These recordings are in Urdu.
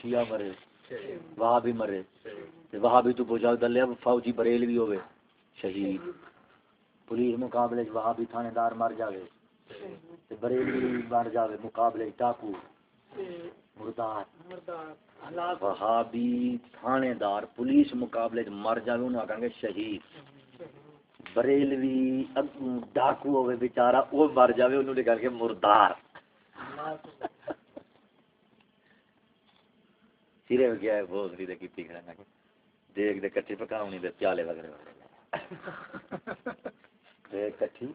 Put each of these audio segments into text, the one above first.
شیعہ مرے وہاں بھی مرے، تے وہاں بھی تو بجا دلیا فوجی بریل بھی ہوئے شہید۔ پولیس مقابلے وہاں بھی تھانے دار مر جاوے، تے بریل بھی مر جاوے، مقابلے ڈاکو مردار۔ وہابی تھانے دار پولیس مقابلے چ مر جاوے انہوں آکھیں گے شہید۔ بریلوی ڈاکو ہوئے بیچارہ وہ مر جاوے، انہوں لکھا کے مردار۔ سیرے ہو گیا ہے بہت سی دے کیتی کھڑا نا دیکھ دے کٹھی پکاونی دے پیالے وغیرہ دیکھ کٹھی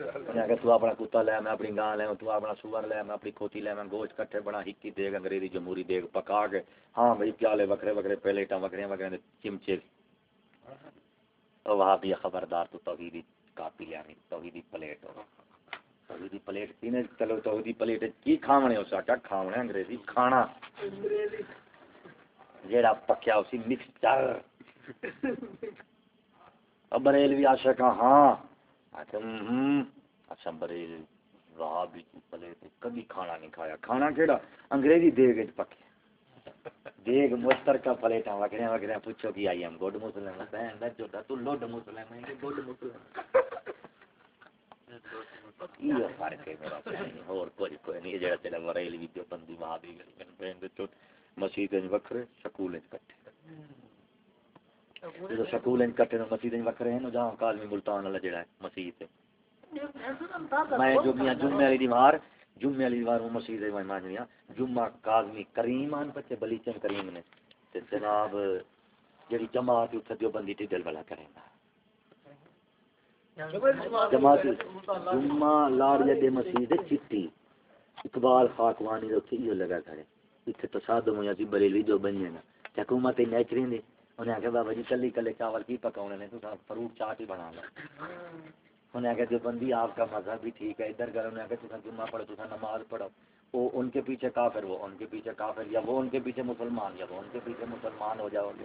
انہیں تو اپنا کتا لے میں اپنی گاں لے تو اپنا سور لے میں اپنی کھوتی لے میں گوشت کٹھے بنا ہکی دیگ انگریزی جمہوری دیگ پکا کے ہاں بھائی پیالے وکرے وکرے پلیٹاں وکرے وکرے چمچے اور وہاں بھی خبردار تو توحیدی کاپی لے آنی توحیدی پلیٹ ہو توحیدی پلیٹ تینے چلو توحیدی پلیٹ کی کھاونے ہو ساٹا کھاونے انگریزی کھانا جیڑا پکیا اسی مکسچر بریل بریلوی عاشق ہاں۔ اچھا بریل راہ بھی پلے کبھی کھانا نہیں کھایا۔ کھانا کیڑا؟ انگریزی دیگ پکے دیگ مشترکہ پلیٹاں وغیرہ وغیرہ پوچھو کہ آئی ایم، گڈ مسلم؟ بہن دا جو تو لوڈ مسلم ہے گڈ مسلم۔ یہ فرق ہے میرا اور کوئی کوئی نہیں جڑا تیرا بریلوی جو بندی وہاں بھی بہن دے مسجد وکھرے سکول کٹھے۔ سکول مسجد وکھرے ہیں جہاں کالمی ملتان والا جڑا ہے مسجد میں جمعہ والی دیوار جمعے والی دیوار وہ میں مانیا جمعہ کریم آن بچے بلیچن کریم نے۔ تے جناب جڑی جماعت دیو بندی ٹی دل والا گا۔ جماعت جمعہ لاڑ جدے مسجد چٹی۔ اقبال خاکوانی دے لگا کھڑے اتنے تصادم ہویا سی بریلوی جو بنیے نا حکومت نیچری نے انہیں آخیا بابا جی کلی کلے چاول کی پکاؤنے نے تو فروٹ چاٹ ہی بنا لو انہیں آخیا جو بندی آپ کا مذہب بھی ٹھیک ہے ادھر کرو انہیں آخیا تصا جمعہ پڑھو تصا نماز پڑھو وہ ان کے پیچھے کافر وہ ان کے پیچھے کافر یا وہ ان کے پیچھے مسلمان یا وہ ان کے پیچھے مسلمان ہو جاؤ گے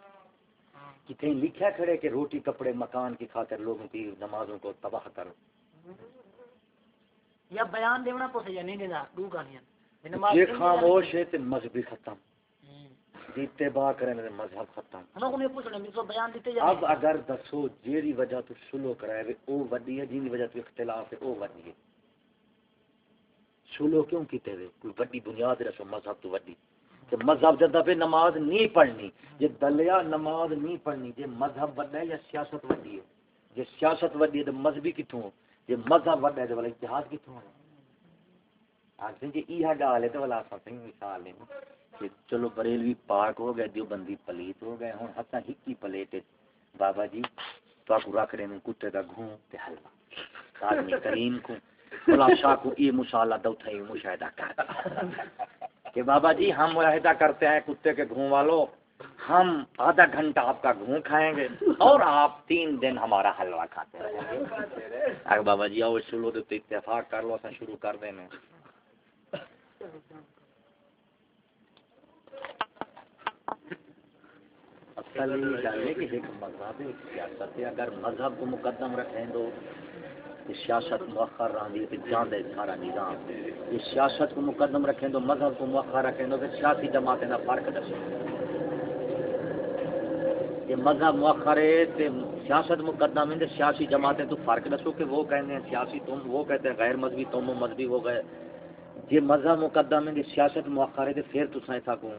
کتنے لکھا کھڑے کہ روٹی کپڑے مکان کی خاطر لوگوں کی نمازوں کو تباہ کرو یا بیان دینا پوسے یا نہیں دینا دو گالیاں یہ خاموش ہے تو مذہبی ختم۔ جیتے با کریں گے مذہب ختم۔ اب اگر دسو جیڑی وجہ تو سلو کرائے او وڈی ہے جی وجہ تو اختلاف ہے او وڈی ہے۔ سلو کیوں کیتے ہوئے کوئی وڈی بنیاد رسو مذہب تو وڈی کہ مذہب جدا پہ نماز نہیں پڑھنی جی دلیا نماز نہیں پڑھنی جی مذہب وڈا ہے یا سیاست وڈی ہے؟ جی سیاست وڈی ہے تو مذہبی کتوں جی مذہب وڈا ہے تو والا اتحاد کتوں ہے؟ آخر جی یہ گال ہے تو والا ساتھ مثال نہیں کہ چلو بریلوی پاک ہو گئے دیو بندی پلیت ہو گئے ہوں ہتھا ہکی پلیٹ بابا جی تو آپ رکھ رہے ہیں، کتے کا گھوں تے حلوہ۔ آدمی کریم کو بلا شاہ کو یہ مشالہ دو تھا یہ مشاہدہ کر کہ بابا جی ہم مشاہدہ کرتے ہیں کتے کے گھوں والو ہم آدھا گھنٹہ آپ کا گھوں کھائیں گے اور آپ تین دن ہمارا حلوہ کھاتے رہیں گے۔ اگر بابا جی آؤ شروع تو اتفاق کر لو، اصل شروع کر دینے۔ اصل یہ ہے کہ ایک مذہب سیاست ہے۔ اگر مذہب کو مقدم رکھیں تو سیاست مؤخر رہی ہے جان دے سارا نظام۔ یہ سیاست کو مقدم رکھیں تو مذہب کو مؤخر رکھیں تو پھر سیاسی جماعتیں کا فرق دسو یہ مذہب مؤخر ہے تو سیاست مقدم ہے، سیاسی جماعتیں تو فرق دسو کہ وہ کہتے ہیں سیاسی تم، وہ کہتے ہیں غیر مذہبی تم، وہ مذہبی ہو گئے۔ جی مذہب مقدم ہے سیاست مؤخر ہے تو پھر تو ایسا کو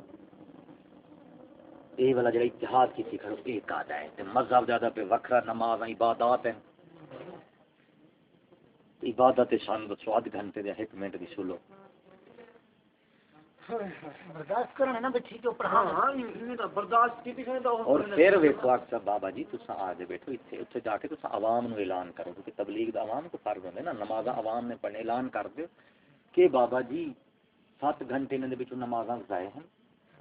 یہ والا جڑا اتحاد کی کھڑو ایک آدھا ہے۔ مذہب زیادہ پہ وکھرا، نماز، عبادات ہیں۔ عبادت شان دسو آدھ گھنٹے دے ایک منٹ دی سلو۔ برداشت کرنا نا بچی کے اوپر۔ ہاں برداشت کی اور پھر ویکھو اکثر بابا جی تسا آ جے بیٹھو ایتھے اوتھے جا کے تسا عوام نو اعلان کرو کیونکہ تبلیغ دا عوام کو فرض ہوندا نا نماز عوام نے پڑھنے اعلان کر دیو کہ بابا جی سات گھنٹے نے دے وچوں نمازاں ضائع ہیں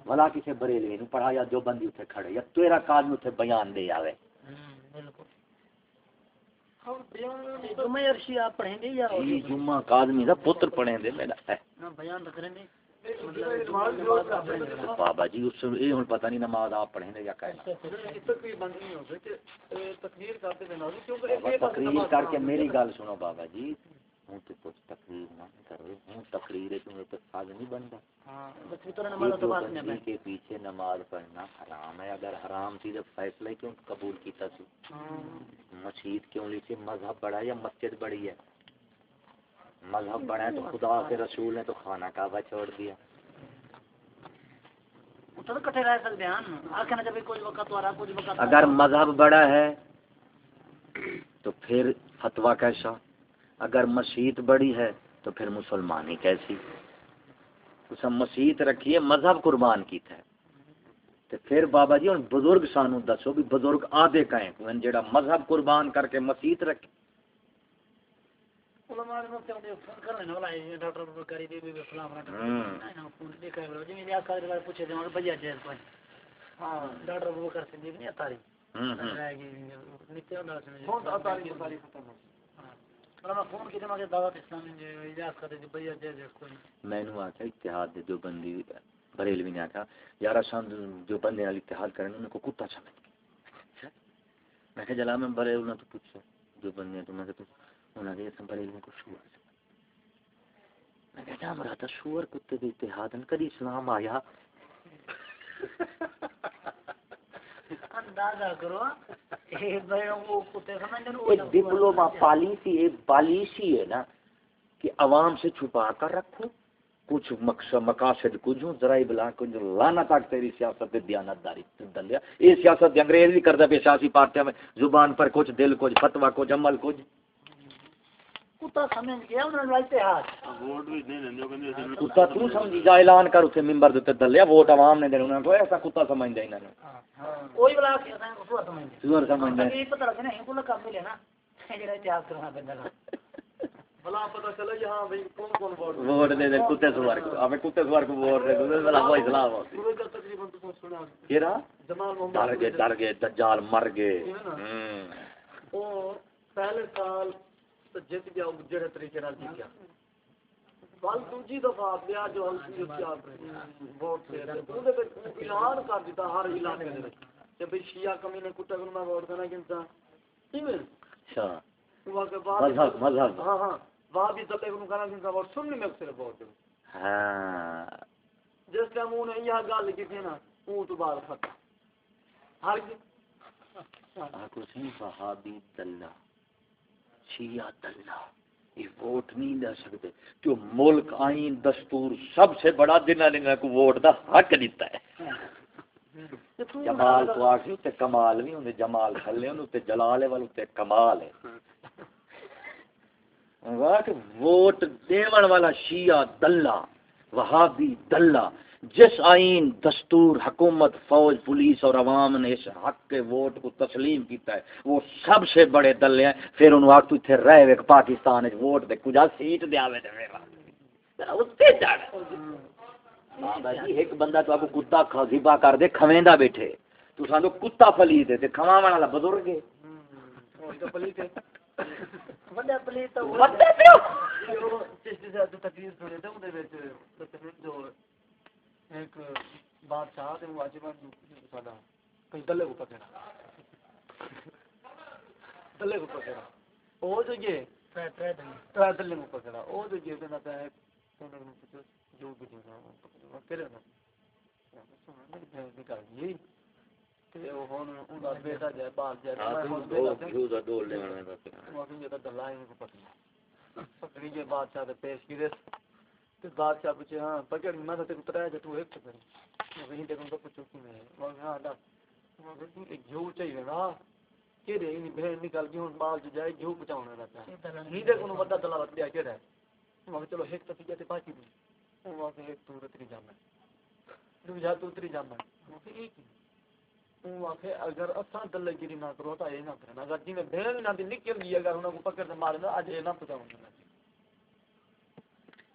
بھلا بریلوی نو پڑھا یا جو بندی کھڑے یا تیرا اتنے بیان دے آوے۔ بالکل۔ جمعہ عرشی آپ پڑھیں گے یا جی جمعہ پتر پڑھیں میرا ہے۔ بیان ہیں۔ بابا جی اس سے یہ ہن پتہ نہیں نماز آپ پڑھیں یا کہنا تقریر کر کے میری گل سنو بابا جی۔ ہوں تو کچھ تقریر نہ کرو ہوں تقریر ہے تمہیں تو ساز نہیں بنتا۔ ہاں کے پیچھے نماز پڑھنا حرام ہے اگر حرام تھی تو فیصلہ کیوں قبول کیتا سی؟ مسجد کیوں لی تھی؟ مذہب بڑا ہے یا مسجد بڑی ہے؟ مذہب بڑا ہے تو خدا کے رسول نے تو خانہ کعبہ چھوڑ دیا۔ اگر مذہب بڑا ہے تو پھر فتویٰ کیسا؟ اگر مسیت بڑی ہے تو پھر مسلمانی کیسی؟ اس مسیت رکھیے مذہب قربان کی تھا تو پھر بابا جی ہوں بزرگ سانو دسو بھی بزرگ آدھے کہیں کوئی جڑا مذہب قربان کر کے مسیت رکھے۔ میں آخیا اتحاد جو بندی بریلوی نے آخیا یار اساں جو بندے نال اتحاد کرنے ان کو کتا سمجھ میں۔ کہ جلا میں بریل نے تو پوچھا جو بندے تو میں کہ انہوں نے اساں بریل کو شور میں کہ جام رہا تھا شور کتے دے اتحاد ان کدی اسلام آیا؟ اندازہ کرو۔ اے بھائی وہ کتے ہیں ایک ڈپلوما پالیسی ایک پالیسی ہے نا کہ عوام سے چھپا کر رکھو۔ کچھ مقصد مقاصد کچھ ہوں ذرائع بلا کچھ لانا تک تیری سیاست پہ دیانتداری دلیا یہ سیاست انگریز بھی کرتا پہ سیاسی پارٹیاں میں زبان پر کچھ دل کچھ فتوا کچھ عمل کچھ۔ کتا سمجھ گیا انہوں نے اتحاد کتا تو سمجھی جا اعلان کر ممبر دلیا ووٹ عوام نے دینے انہوں نے کوئی ایسا کتا سمجھ دے انہوں نے کوئی بلا کے اساں کو سوا سمجھتے سور سمجھ دے۔ یہ پتہ لگنا ہے کوئی کام ملے نا جڑا اتحاد کرنا پیندا نا۔ بلا پتہ چلا بھائی کون کون ووٹ ووٹ دے دے کتے سوار کو ابے کتے سوار کو ووٹ دے دے بلا کوئی اسلام ہو پورے کا تقریباً تو سنا کیرا؟ جمال ڈر محمد گئے ڈر گئے دجال مر گئے۔ ہوں۔ وہ پہلے سال تو جت گیا وہ جڑے طریقے نال جیت گیا۔ بل دوجی دفعہ بیا جو ہلکی اس ووٹ سے اودے وچ اعلان کر دیتا ہر علاقے دے وچ کہ بھئی شیعہ کمینے کتے کو میں ووٹ دینا کینتا کیویں اچھا۔ وہ کہ بعد مذہب مذہب۔ ہاں ہاں۔ وہاں بھی دلے کو ووٹ سننی میں دوں ہاں جس ٹائم انہوں نے یہ گل کی تھی نا اون تو ہر حسین صحابی دلہ شیعہ دلہ یہ ووٹ نہیں دے سکتے جو ملک آئین دستور سب سے بڑا دن لنگا کو ووٹ دا حق دیتا ہے جمال کو آخری کمال نہیں جمال تھلے جلال ہے والے کمال ہے ووٹ دیون والا شیعہ دلہ وہابی دلہ جس آئین دستور حکومت فوج پولیس اور عوام نے اس حق کے ووٹ کو تسلیم کیتا ہے وہ سب سے بڑے دلے ہیں پھر ان وقت تھے رہ وے پاکستان وچ ووٹ دے کجا سیٹ دے آوے تے میرا اتے چڑھ بابا جی ایک بندہ تو آپ کتا کھزیبا کر دے کھویندا بیٹھے تو سانو کتا فلی دے تے کھواون والا بزرگ ہے بڑا پلیت تو بندے پیو چشتی سے تقریر سنے تھے اندر وچ جو ایک بادشاہ تے واجبان ساڈا کئی دلے کو پکڑا دلے کو پکڑا او جو یہ ترا دلے کو پکڑا او جو یہ نہ ہے تو نے پوچھو جو بھی دینا کرے نا نکال جائے میں کہ یہ بادشاہ تے پیش کی دس تے بادشاہ پوچھے ہاں پکڑ میں تے اترا ہے تو ایک پکڑ وہ کہیں تے کو پوچھو کہ میں وہ ہاں دا وہ کہ ایک جو چاہیے نا کہ رے نہیں بہن نکل گئی ہن بال جو جائے جو بچاونا رہتا ہے نہیں دے کو بڑا دلہ بت دیا کہ ہے وہ چلو ایک دی وہ تو اتری جانا دو جا تو اتری جانا وہ کہ ایک ہی وہ آخے اگر اساں دلہ گیری نہ کرو تو یہ نہ کرنا اگر جی میں بہن نہ دی نکل گئی، اگر انہوں کو پکڑ کے مارنا اج یہ نہ پچاؤں گا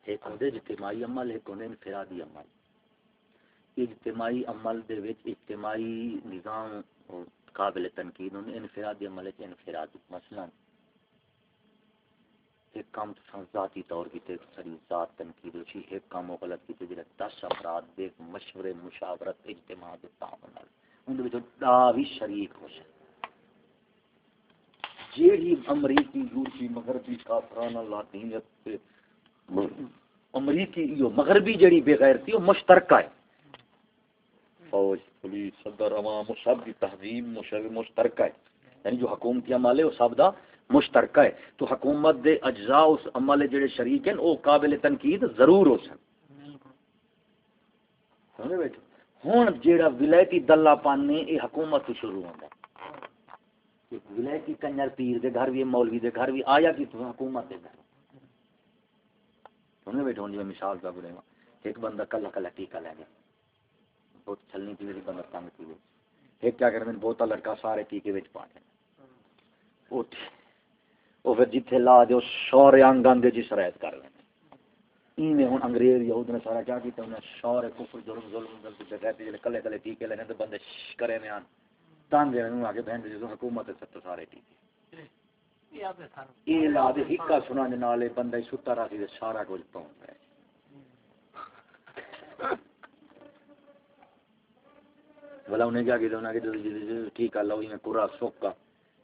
ایک ہوندے اجتماعی عمل، ایک ہوندے انفرادی عمل۔ اجتماعی عمل دے وچ اجتماعی نظام قابل تنقید ہوں انفرادی عمل وچ انفراد مثلا، ایک کام تو ذاتی طور کی تے ساری ذات تنقید ہوئی ایک کام غلط کیتے جڑا دس افراد دے مشورے، مشاورت، اجتماع دے تعاون نال ان دے دا بھی شریک ہو سکے جیڑی امریکی، یورپی، مغربی کافرانہ لاطینیت امریکی، یہ مغربی جڑی بے غیرتی، وہ مشترکہ ہے۔ فوج، پولیس، صدر، عوام سب کی تہذیب مشترکہ ہے۔ یعنی جو حکومتی عمل ہے وہ سب دا مشترکہ ہے۔ تو حکومت دے اجزاء، اس عمل جڑے شریک ہیں، وہ قابل تنقید ضرور ہو سن سمجھے بیٹھو جیڑا ولایتی دلہ پانے یہ حکومت تو شروع ہوندا ہے۔ ولایتی کنجر پیر دے گھر بھی مولوی دے گھر بھی آیا کہ تو حکومت دے گھر۔ سمجھے بیٹھو، ہن جی میں مثال کا بولے ہاں۔ ایک بندہ کلا کلا ٹیکا لے گیا۔ بہت چھلنی پی ویسی بندہ تنگ پی ویسی ایک کیا کرتے ہیں، بہت لڑکا سارے ٹیکے وچ پا دیں وہ پھر جتھے لا دے شور انگان دے جس رعایت کر لیں ایویں ہن انگریز، یہود نے سارا کیا کیتا انہیں شور، کفر، ظلم ظلم ظلم تے کہتے جڑے کلے کلے ٹیکے لینے تے بندے کرے نے آن۔ تان دے انہوں آگے بہن دے حکومت تے سارے ٹیکے۔ یہ لا دے ہکا سنا دے نالے بندہ ستا راسی دے سارا کچھ پہنچ رہا ہے بلا انہیں کیا کہتے انہیں کہ ٹھیک ہے لو میں پورا سوکا۔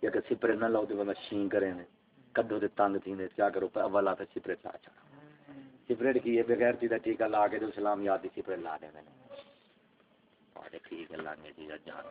یا کہ سپرے نہ لاؤ تو بندہ شین کرے نے کدو تے تنگ تھی کیا کرو؟ اولا تے سپرے چا چا سپرے کی ہے، بغیر تھی ٹیکا لا کے تو سلام یاد دی لا دے میں نے۔ ٹھیک ہے، لانے جان۔